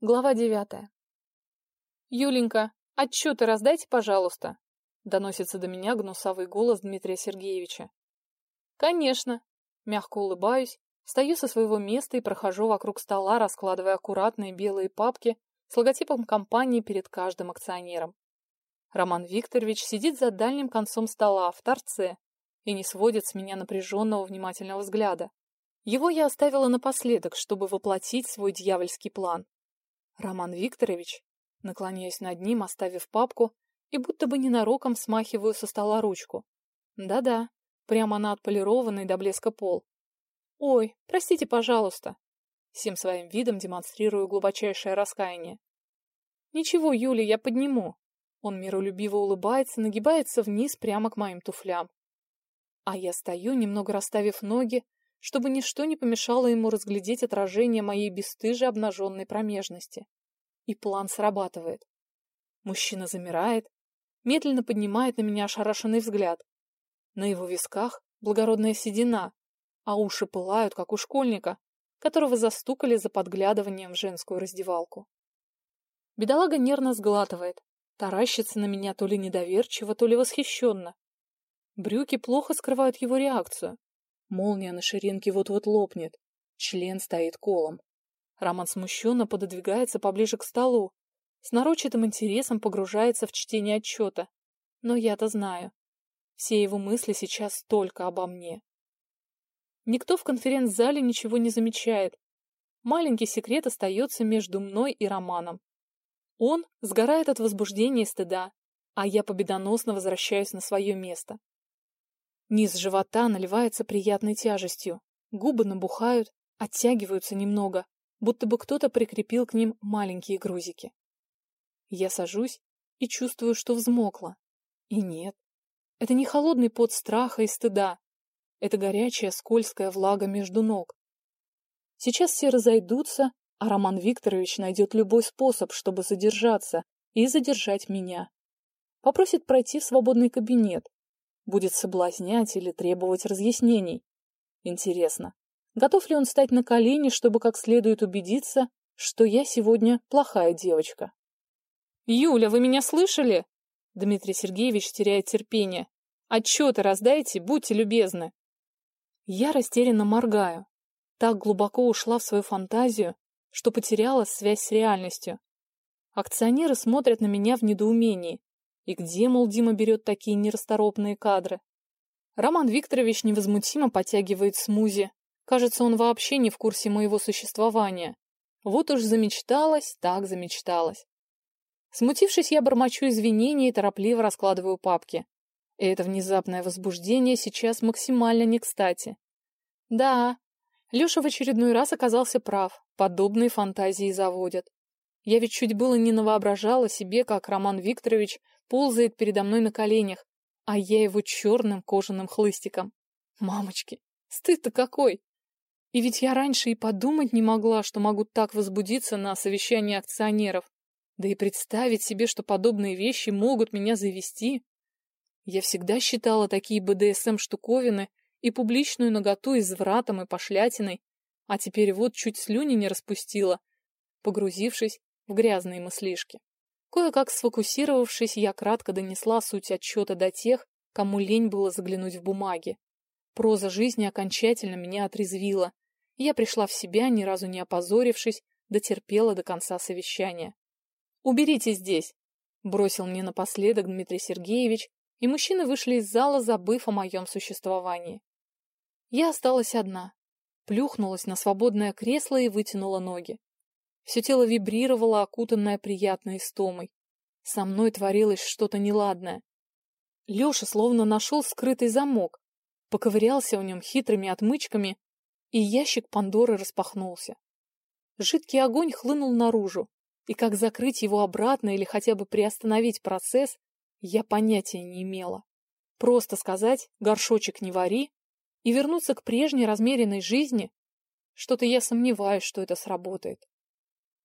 Глава девятая. «Юленька, отчеты раздайте, пожалуйста», — доносится до меня гнусавый голос Дмитрия Сергеевича. «Конечно», — мягко улыбаюсь, встаю со своего места и прохожу вокруг стола, раскладывая аккуратные белые папки с логотипом компании перед каждым акционером. Роман Викторович сидит за дальним концом стола, в торце, и не сводит с меня напряженного внимательного взгляда. Его я оставила напоследок, чтобы воплотить свой дьявольский план. Роман Викторович, наклоняюсь над ним, оставив папку, и будто бы ненароком смахиваю со стола ручку. Да-да, прямо на отполированный до блеска пол. Ой, простите, пожалуйста. Всем своим видом демонстрирую глубочайшее раскаяние. Ничего, Юля, я подниму. Он миролюбиво улыбается, нагибается вниз прямо к моим туфлям. А я стою, немного расставив ноги, чтобы ничто не помешало ему разглядеть отражение моей бесстыжей обнаженной промежности. И план срабатывает. Мужчина замирает, медленно поднимает на меня ошарашенный взгляд. На его висках благородная седина, а уши пылают, как у школьника, которого застукали за подглядыванием в женскую раздевалку. Бедолага нервно сглатывает, таращится на меня то ли недоверчиво, то ли восхищенно. Брюки плохо скрывают его реакцию, Молния на ширинке вот-вот лопнет. Член стоит колом. Роман смущенно пододвигается поближе к столу. С нарочитым интересом погружается в чтение отчета. Но я-то знаю. Все его мысли сейчас только обо мне. Никто в конференц-зале ничего не замечает. Маленький секрет остается между мной и Романом. Он сгорает от возбуждения и стыда, а я победоносно возвращаюсь на свое место. Низ живота наливается приятной тяжестью, губы набухают, оттягиваются немного, будто бы кто-то прикрепил к ним маленькие грузики. Я сажусь и чувствую, что взмокла. И нет, это не холодный пот страха и стыда, это горячая скользкая влага между ног. Сейчас все разойдутся, а Роман Викторович найдет любой способ, чтобы задержаться и задержать меня. Попросит пройти в свободный кабинет, будет соблазнять или требовать разъяснений. Интересно, готов ли он встать на колени, чтобы как следует убедиться, что я сегодня плохая девочка? «Юля, вы меня слышали?» Дмитрий Сергеевич теряет терпение. «Отчеты раздайте, будьте любезны». Я растерянно моргаю. Так глубоко ушла в свою фантазию, что потеряла связь с реальностью. Акционеры смотрят на меня в недоумении. И где, мол, Дима берет такие нерасторопные кадры? Роман Викторович невозмутимо подтягивает смузи. Кажется, он вообще не в курсе моего существования. Вот уж замечталась, так замечталась. Смутившись, я бормочу извинения и торопливо раскладываю папки. И это внезапное возбуждение сейчас максимально не кстати. Да, Леша в очередной раз оказался прав. Подобные фантазии заводят. Я ведь чуть было не навоображала себе, как Роман Викторович ползает передо мной на коленях, а я его черным кожаным хлыстиком. Мамочки, стыд-то какой! И ведь я раньше и подумать не могла, что могу так возбудиться на совещании акционеров. Да и представить себе, что подобные вещи могут меня завести. Я всегда считала такие БДСМ-штуковины и публичную наготу извратом и пошлятиной, а теперь вот чуть слюни не распустила, погрузившись в грязные мыслишки. Кое-как сфокусировавшись, я кратко донесла суть отчета до тех, кому лень было заглянуть в бумаги. Проза жизни окончательно меня отрезвила, я пришла в себя, ни разу не опозорившись, дотерпела до конца совещания. «Уберите здесь!» — бросил мне напоследок Дмитрий Сергеевич, и мужчины вышли из зала, забыв о моем существовании. Я осталась одна, плюхнулась на свободное кресло и вытянула ноги. Все тело вибрировало, окутанное приятной истомой. Со мной творилось что-то неладное. Леша словно нашел скрытый замок, поковырялся в нем хитрыми отмычками, и ящик Пандоры распахнулся. Жидкий огонь хлынул наружу, и как закрыть его обратно или хотя бы приостановить процесс, я понятия не имела. Просто сказать «горшочек не вари» и вернуться к прежней размеренной жизни, что-то я сомневаюсь, что это сработает.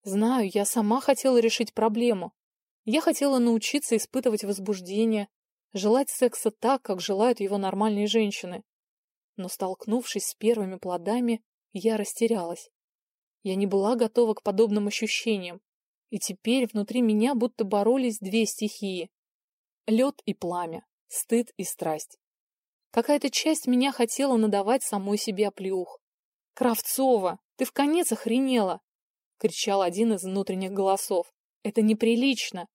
Знаю, я сама хотела решить проблему. Я хотела научиться испытывать возбуждение, желать секса так, как желают его нормальные женщины. Но, столкнувшись с первыми плодами, я растерялась. Я не была готова к подобным ощущениям, и теперь внутри меня будто боролись две стихии — лед и пламя, стыд и страсть. Какая-то часть меня хотела надавать самой себе оплеух. «Кравцова, ты в конец охренела!» — кричал один из внутренних голосов. «Это неприлично!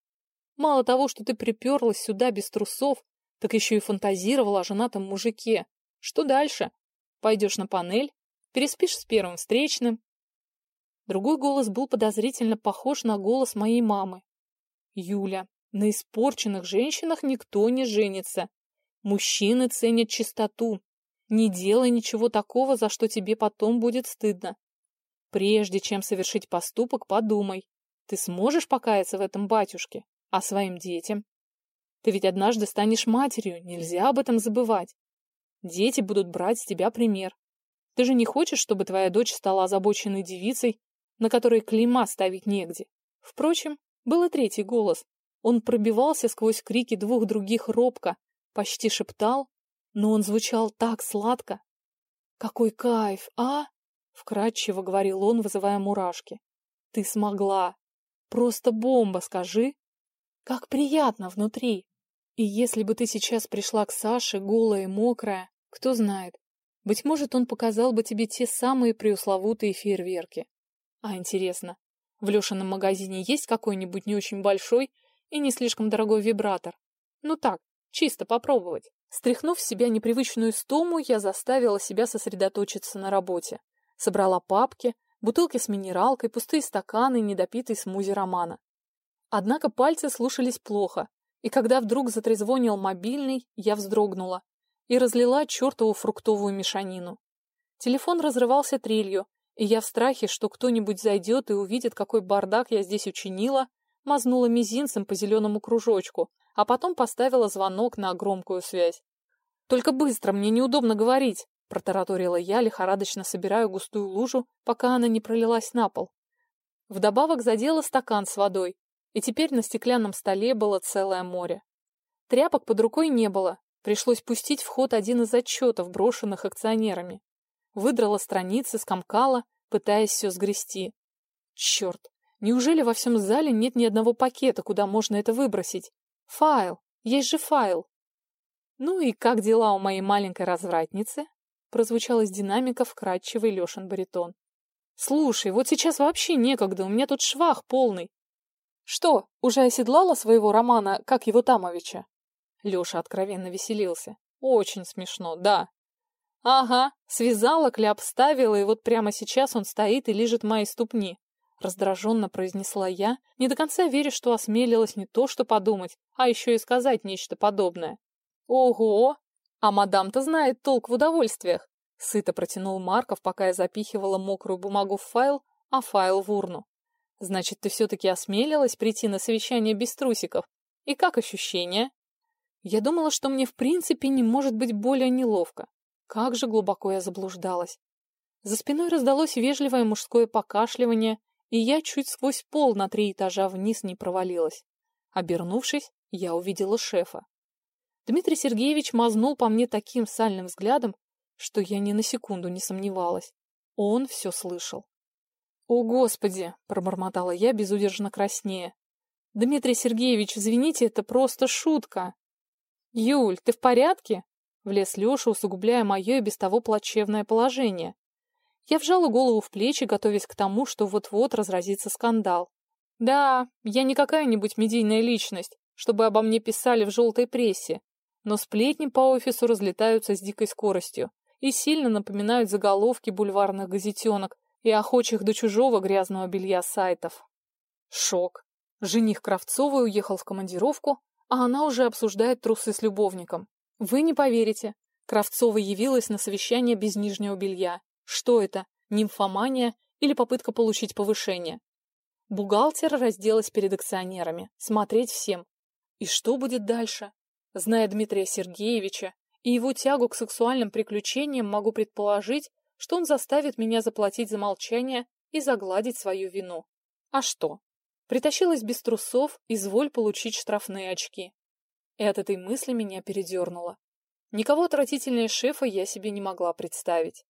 Мало того, что ты приперлась сюда без трусов, так еще и фантазировала о женатом мужике. Что дальше? Пойдешь на панель? Переспишь с первым встречным?» Другой голос был подозрительно похож на голос моей мамы. «Юля, на испорченных женщинах никто не женится. Мужчины ценят чистоту. Не делай ничего такого, за что тебе потом будет стыдно. Прежде чем совершить поступок, подумай. Ты сможешь покаяться в этом батюшке? А своим детям? Ты ведь однажды станешь матерью, нельзя об этом забывать. Дети будут брать с тебя пример. Ты же не хочешь, чтобы твоя дочь стала озабоченной девицей, на которой клейма ставить негде? Впрочем, был и третий голос. Он пробивался сквозь крики двух других робко, почти шептал, но он звучал так сладко. «Какой кайф, а?» — вкратчиво говорил он, вызывая мурашки. «Ты смогла! Просто бомба, скажи! Как приятно внутри! И если бы ты сейчас пришла к Саше, голая и мокрая, кто знает, быть может, он показал бы тебе те самые преусловутые фейерверки. А интересно, в Лешином магазине есть какой-нибудь не очень большой и не слишком дорогой вибратор? Ну так, чисто попробовать. Стряхнув с себя непривычную стому, я заставила себя сосредоточиться на работе. Собрала папки, бутылки с минералкой, пустые стаканы и недопитый смузи романа. Однако пальцы слушались плохо, и когда вдруг затрезвонил мобильный, я вздрогнула и разлила чертову фруктовую мешанину. Телефон разрывался трелью, и я в страхе, что кто-нибудь зайдет и увидит, какой бардак я здесь учинила, мазнула мизинцем по зеленому кружочку, а потом поставила звонок на громкую связь. «Только быстро, мне неудобно говорить», — протараторила я, лихорадочно собирая густую лужу, пока она не пролилась на пол. Вдобавок задела стакан с водой, и теперь на стеклянном столе было целое море. Тряпок под рукой не было, пришлось пустить в ход один из отчетов, брошенных акционерами. Выдрала страницы, скомкала, пытаясь все сгрести. Черт, неужели во всем зале нет ни одного пакета, куда можно это выбросить? Файл! Есть же файл! Ну и как дела у моей маленькой развратницы? Прозвучал из динамика вкрадчивый Лешин баритон. Слушай, вот сейчас вообще некогда, у меня тут швах полный. Что, уже оседлала своего Романа, как его Тамовича? Леша откровенно веселился. Очень смешно, да. Ага, связала, кляп ставила, и вот прямо сейчас он стоит и лежит мои ступни. Раздраженно произнесла я, не до конца веря, что осмелилась не то что подумать, а еще и сказать нечто подобное. «Ого! А мадам-то знает толк в удовольствиях!» Сыто протянул Марков, пока я запихивала мокрую бумагу в файл, а файл в урну. «Значит, ты все-таки осмелилась прийти на совещание без трусиков? И как ощущения?» Я думала, что мне в принципе не может быть более неловко. Как же глубоко я заблуждалась. За спиной раздалось вежливое мужское покашливание, и я чуть сквозь пол на три этажа вниз не провалилась. Обернувшись, я увидела шефа. Дмитрий Сергеевич мазнул по мне таким сальным взглядом, что я ни на секунду не сомневалась. Он все слышал. «О, Господи!» — пробормотала я, безудержно краснее. «Дмитрий Сергеевич, извините, это просто шутка!» «Юль, ты в порядке?» — влез Леша, усугубляя мое и без того плачевное положение. Я вжала голову в плечи, готовясь к тому, что вот-вот разразится скандал. Да, я не какая-нибудь медийная личность, чтобы обо мне писали в желтой прессе, но сплетни по офису разлетаются с дикой скоростью и сильно напоминают заголовки бульварных газетенок и охочих до чужого грязного белья сайтов. Шок. Жених Кравцовой уехал в командировку, а она уже обсуждает трусы с любовником. Вы не поверите. Кравцова явилась на совещание без нижнего белья. Что это? Нимфомания или попытка получить повышение? Бухгалтер разделась перед акционерами. Смотреть всем. И что будет дальше? Зная Дмитрия Сергеевича и его тягу к сексуальным приключениям, могу предположить, что он заставит меня заплатить за молчание и загладить свою вину. А что? Притащилась без трусов, изволь получить штрафные очки. И от этой мысли меня передернуло. Никого отвратительнее шефа я себе не могла представить.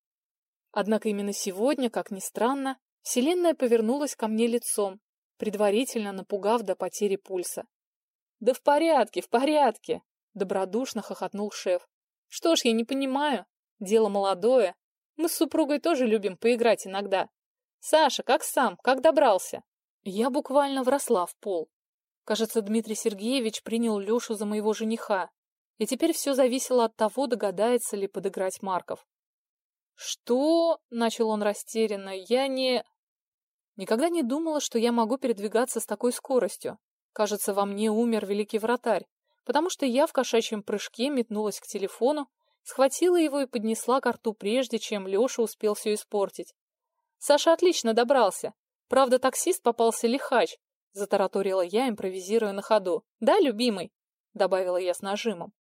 Однако именно сегодня, как ни странно, Вселенная повернулась ко мне лицом, предварительно напугав до потери пульса. «Да в порядке, в порядке!» — добродушно хохотнул шеф. «Что ж, я не понимаю. Дело молодое. Мы с супругой тоже любим поиграть иногда. Саша, как сам? Как добрался?» Я буквально вросла в пол. Кажется, Дмитрий Сергеевич принял Лешу за моего жениха, и теперь все зависело от того, догадается ли подыграть Марков. «Что?» — начал он растерянно. «Я не...» Никогда не думала, что я могу передвигаться с такой скоростью. Кажется, во мне умер великий вратарь, потому что я в кошачьем прыжке метнулась к телефону, схватила его и поднесла к рту прежде, чем Леша успел все испортить. Саша отлично добрался. Правда, таксист попался лихач, затараторила я, импровизируя на ходу. «Да, любимый?» — добавила я с нажимом.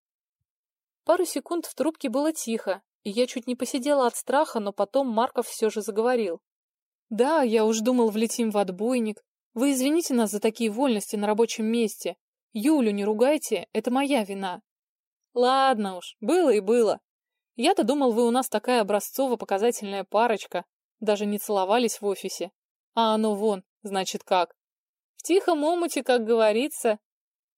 Пару секунд в трубке было тихо, и я чуть не посидела от страха, но потом Марков все же заговорил. Да, я уж думал, влетим в отбойник. Вы извините нас за такие вольности на рабочем месте. Юлю не ругайте, это моя вина. Ладно уж, было и было. Я-то думал, вы у нас такая образцово-показательная парочка. Даже не целовались в офисе. А оно вон, значит как. В тихом омуте, как говорится.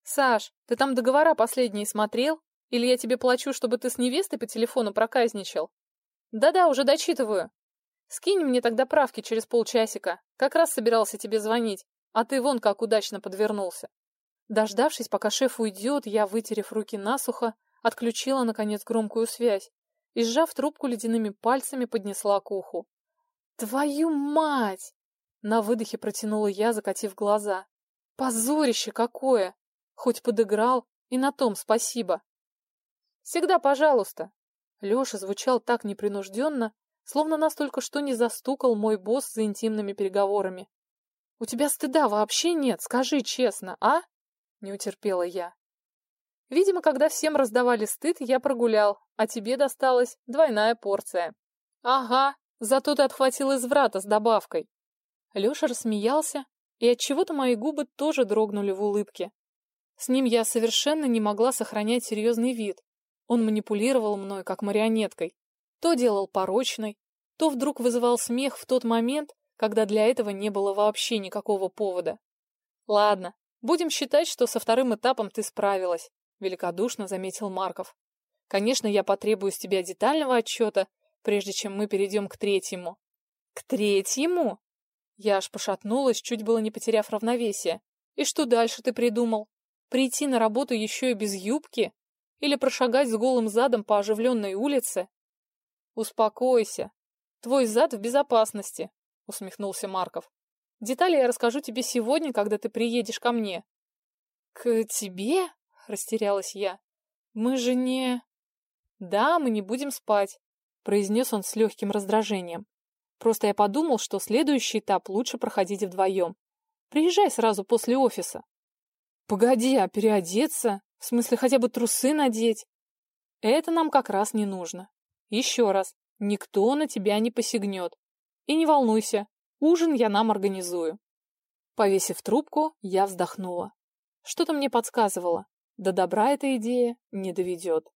Саш, ты там договора последние смотрел? Или я тебе плачу, чтобы ты с невестой по телефону проказничал? Да-да, уже дочитываю. Скинь мне тогда правки через полчасика. Как раз собирался тебе звонить, а ты вон как удачно подвернулся. Дождавшись, пока шеф уйдет, я, вытерев руки насухо, отключила, наконец, громкую связь и, сжав трубку ледяными пальцами, поднесла к уху. «Твою мать!» На выдохе протянула я, закатив глаза. «Позорище какое! Хоть подыграл, и на том спасибо!» «Всегда пожалуйста!» Леша звучал так непринужденно, Словно нас только что не застукал мой босс за интимными переговорами. «У тебя стыда вообще нет, скажи честно, а?» Не утерпела я. Видимо, когда всем раздавали стыд, я прогулял, а тебе досталась двойная порция. Ага, зато ты отхватил изврата с добавкой. Леша рассмеялся, и от чего то мои губы тоже дрогнули в улыбке. С ним я совершенно не могла сохранять серьезный вид. Он манипулировал мной, как марионеткой. То делал порочной, то вдруг вызывал смех в тот момент, когда для этого не было вообще никакого повода. Ладно, будем считать, что со вторым этапом ты справилась, великодушно заметил Марков. Конечно, я потребую с тебя детального отчета, прежде чем мы перейдем к третьему. К третьему? Я аж пошатнулась, чуть было не потеряв равновесие. И что дальше ты придумал? Прийти на работу еще и без юбки? Или прошагать с голым задом по оживленной улице? Успокойся. Твой зад в безопасности, усмехнулся Марков. Детали я расскажу тебе сегодня, когда ты приедешь ко мне. К тебе? растерялась я. Мы же не Да, мы не будем спать, произнес он с легким раздражением. Просто я подумал, что следующий этап лучше проходить вдвоем. Приезжай сразу после офиса. Погоди, а переодеться? В смысле, хотя бы трусы надеть? Это нам как раз не нужно. Еще раз, никто на тебя не посягнет. И не волнуйся, ужин я нам организую. Повесив трубку, я вздохнула. Что-то мне подсказывало, до добра эта идея не доведет.